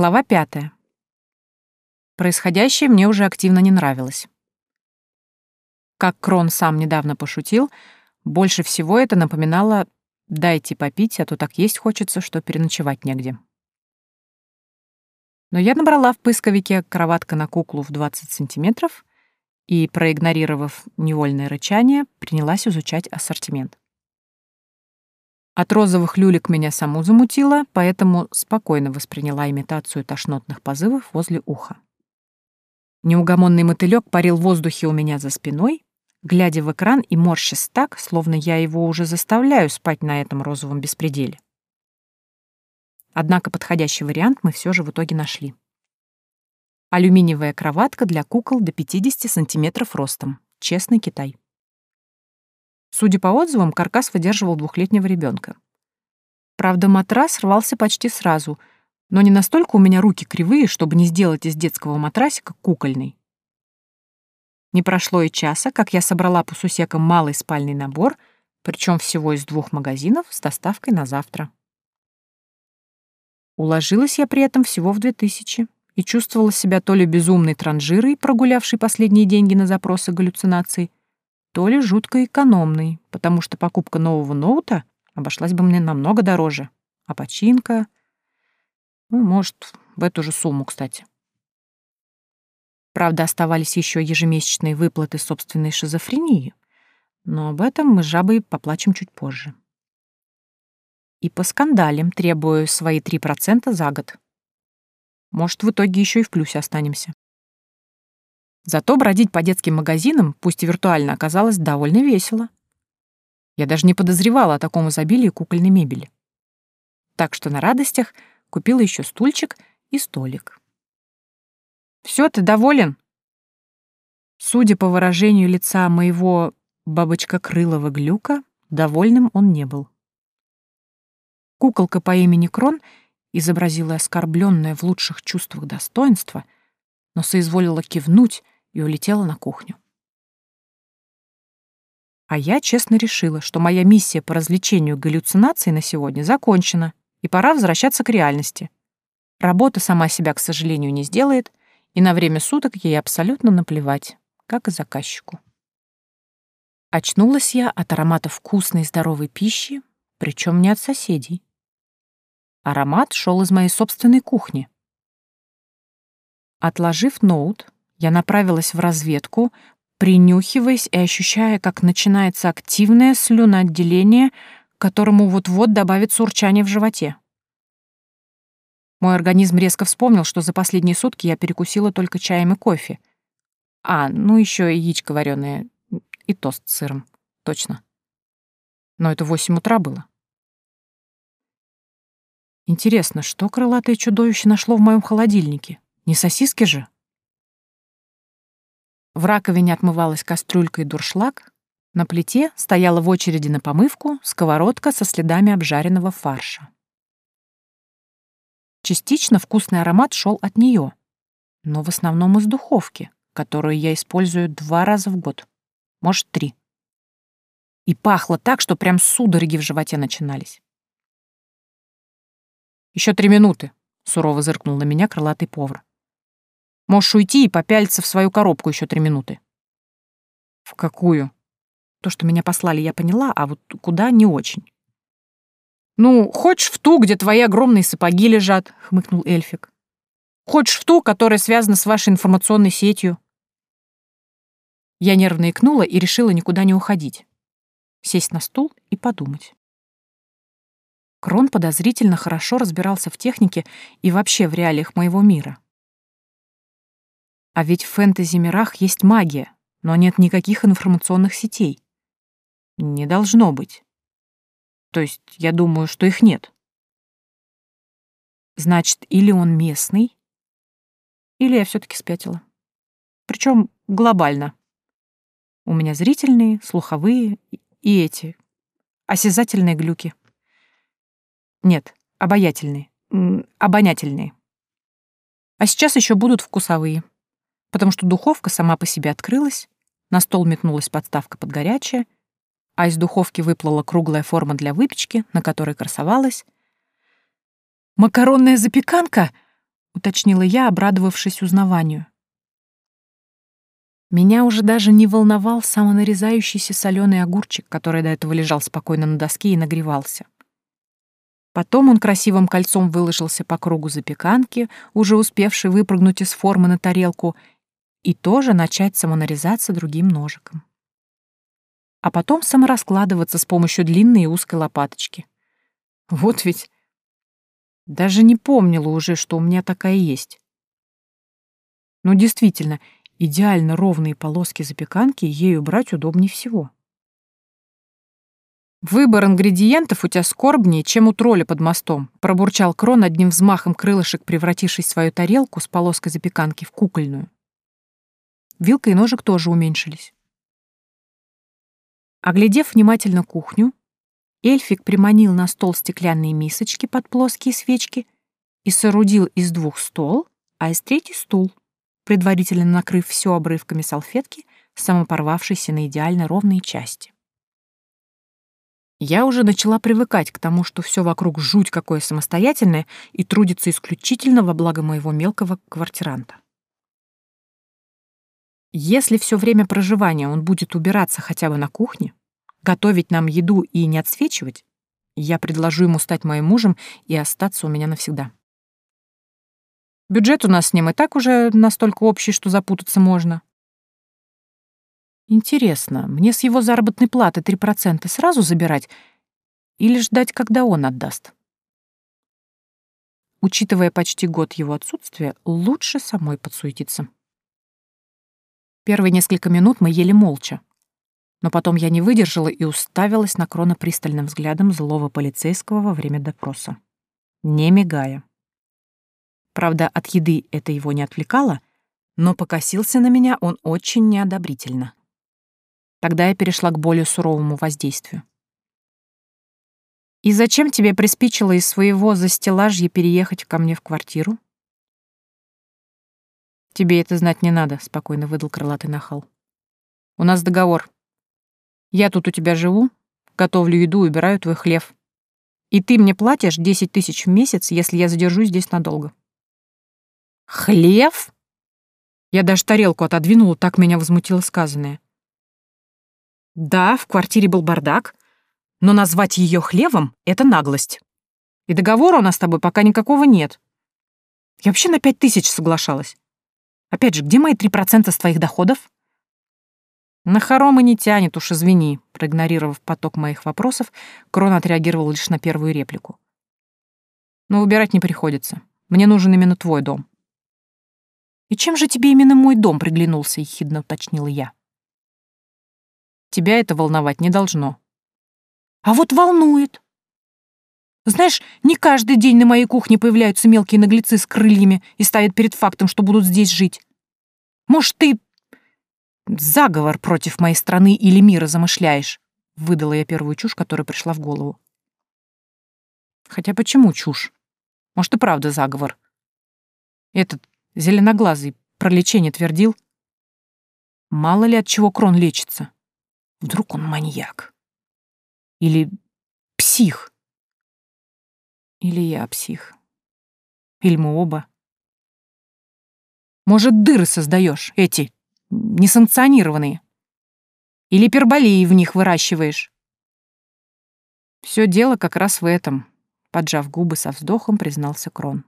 Глава пятая. Происходящее мне уже активно не нравилось. Как Крон сам недавно пошутил, больше всего это напоминало «дайте попить, а то так есть хочется, что переночевать негде». Но я набрала в поисковике кроватка на куклу в 20 сантиметров и, проигнорировав невольное рычание, принялась изучать ассортимент. От розовых люлек меня саму замутило, поэтому спокойно восприняла имитацию тошнотных позывов возле уха. Неугомонный мотылёк парил в воздухе у меня за спиной, глядя в экран и морщась так, словно я его уже заставляю спать на этом розовом беспределе. Однако подходящий вариант мы все же в итоге нашли. Алюминиевая кроватка для кукол до 50 сантиметров ростом. Честный Китай. Судя по отзывам, каркас выдерживал двухлетнего ребенка. Правда, матрас рвался почти сразу, но не настолько у меня руки кривые, чтобы не сделать из детского матрасика кукольный. Не прошло и часа, как я собрала по сусекам малый спальный набор, причем всего из двух магазинов с доставкой на завтра. Уложилась я при этом всего в две тысячи и чувствовала себя то ли безумной транжирой, прогулявшей последние деньги на запросы галлюцинаций, то ли жутко экономной, потому что покупка нового ноута обошлась бы мне намного дороже, а починка... Ну, может, в эту же сумму, кстати. Правда, оставались еще ежемесячные выплаты собственной шизофрении, но об этом мы с жабой поплачем чуть позже. И по скандалям требую свои 3% за год. Может, в итоге еще и в плюсе останемся. Зато бродить по детским магазинам, пусть и виртуально, оказалось довольно весело. Я даже не подозревала о таком изобилии кукольной мебели. Так что на радостях купила еще стульчик и столик. Все, ты доволен?» Судя по выражению лица моего бабочка-крылого глюка, довольным он не был. Куколка по имени Крон изобразила оскорбленное в лучших чувствах достоинства, но соизволила кивнуть и улетела на кухню. А я честно решила, что моя миссия по развлечению галлюцинаций на сегодня закончена, и пора возвращаться к реальности. Работа сама себя, к сожалению, не сделает, и на время суток ей абсолютно наплевать, как и заказчику. Очнулась я от аромата вкусной здоровой пищи, причем не от соседей. Аромат шел из моей собственной кухни. Отложив ноут, я направилась в разведку, принюхиваясь и ощущая, как начинается активное слюноотделение, которому вот-вот добавится урчание в животе. Мой организм резко вспомнил, что за последние сутки я перекусила только чаем и кофе. А, ну еще яичко вареное и тост с сыром. Точно. Но это восемь утра было. Интересно, что крылатое чудовище нашло в моем холодильнике? Не сосиски же? В раковине отмывалась кастрюлька и дуршлаг. На плите стояла в очереди на помывку сковородка со следами обжаренного фарша. Частично вкусный аромат шел от нее, но в основном из духовки, которую я использую два раза в год, может, три. И пахло так, что прям судороги в животе начинались. Еще три минуты», — сурово зыркнул на меня крылатый повар. «Можешь уйти и попялиться в свою коробку еще три минуты». «В какую?» То, что меня послали, я поняла, а вот куда — не очень. «Ну, хочешь в ту, где твои огромные сапоги лежат», — хмыкнул эльфик. «Хочешь в ту, которая связана с вашей информационной сетью». Я нервно икнула и решила никуда не уходить. Сесть на стул и подумать. Крон подозрительно хорошо разбирался в технике и вообще в реалиях моего мира. А ведь в фэнтези-мирах есть магия, но нет никаких информационных сетей. Не должно быть. То есть я думаю, что их нет. Значит, или он местный, или я все таки спятила. Причем глобально. У меня зрительные, слуховые и эти, осязательные глюки. Нет, обаятельные, обонятельные. А сейчас еще будут вкусовые, потому что духовка сама по себе открылась, на стол метнулась подставка под горячее — а из духовки выплыла круглая форма для выпечки, на которой красовалась. «Макаронная запеканка? — уточнила я, обрадовавшись узнаванию. Меня уже даже не волновал самонарезающийся соленый огурчик, который до этого лежал спокойно на доске и нагревался. Потом он красивым кольцом выложился по кругу запеканки, уже успевший выпрыгнуть из формы на тарелку, и тоже начать самонарезаться другим ножиком. А потом самораскладываться с помощью длинной и узкой лопаточки. Вот ведь даже не помнила уже, что у меня такая есть. Но действительно, идеально ровные полоски запеканки ею брать удобнее всего. «Выбор ингредиентов у тебя скорбнее, чем у тролля под мостом», пробурчал Крон одним взмахом крылышек, превратившись в свою тарелку с полоской запеканки в кукольную. Вилка и ножик тоже уменьшились. Оглядев внимательно кухню, эльфик приманил на стол стеклянные мисочки под плоские свечки и соорудил из двух стол, а из третий стул предварительно накрыв все обрывками салфетки, самопорвавшейся на идеально ровные части. Я уже начала привыкать к тому, что все вокруг жуть какое самостоятельное и трудится исключительно во благо моего мелкого квартиранта. Если все время проживания он будет убираться хотя бы на кухне, готовить нам еду и не отсвечивать, я предложу ему стать моим мужем и остаться у меня навсегда. Бюджет у нас с ним и так уже настолько общий, что запутаться можно. Интересно, мне с его заработной платы 3% сразу забирать или ждать, когда он отдаст? Учитывая почти год его отсутствия, лучше самой подсуетиться. Первые несколько минут мы ели молча. Но потом я не выдержала и уставилась на Крона пристальным взглядом злого полицейского во время допроса. Не мигая. Правда, от еды это его не отвлекало, но покосился на меня он очень неодобрительно. Тогда я перешла к более суровому воздействию. «И зачем тебе приспичило из своего застеллажья переехать ко мне в квартиру?» «Тебе это знать не надо», — спокойно выдал крылатый нахал. «У нас договор. Я тут у тебя живу, готовлю еду, убираю твой хлев. И ты мне платишь 10 тысяч в месяц, если я задержусь здесь надолго». «Хлев?» Я даже тарелку отодвинула, так меня возмутило сказанное. Да, в квартире был бардак, но назвать ее хлевом — это наглость. И договора у нас с тобой пока никакого нет. Я вообще на пять тысяч соглашалась. Опять же, где мои три процента с твоих доходов? На хоромы не тянет, уж извини. Проигнорировав поток моих вопросов, Крон отреагировал лишь на первую реплику. Но выбирать не приходится. Мне нужен именно твой дом. «И чем же тебе именно мой дом приглянулся?» — ехидно уточнила я. «Тебя это волновать не должно». «А вот волнует. Знаешь, не каждый день на моей кухне появляются мелкие наглецы с крыльями и ставят перед фактом, что будут здесь жить. Может, ты заговор против моей страны или мира замышляешь?» — выдала я первую чушь, которая пришла в голову. Хотя почему чушь? Может, и правда заговор. Этот Зеленоглазый про лечение твердил. Мало ли от чего Крон лечится. Вдруг он маньяк. Или псих. Или я псих. Или мы оба. Может, дыры создаешь, эти, несанкционированные. Или перболеи в них выращиваешь. Все дело как раз в этом, поджав губы со вздохом, признался Крон.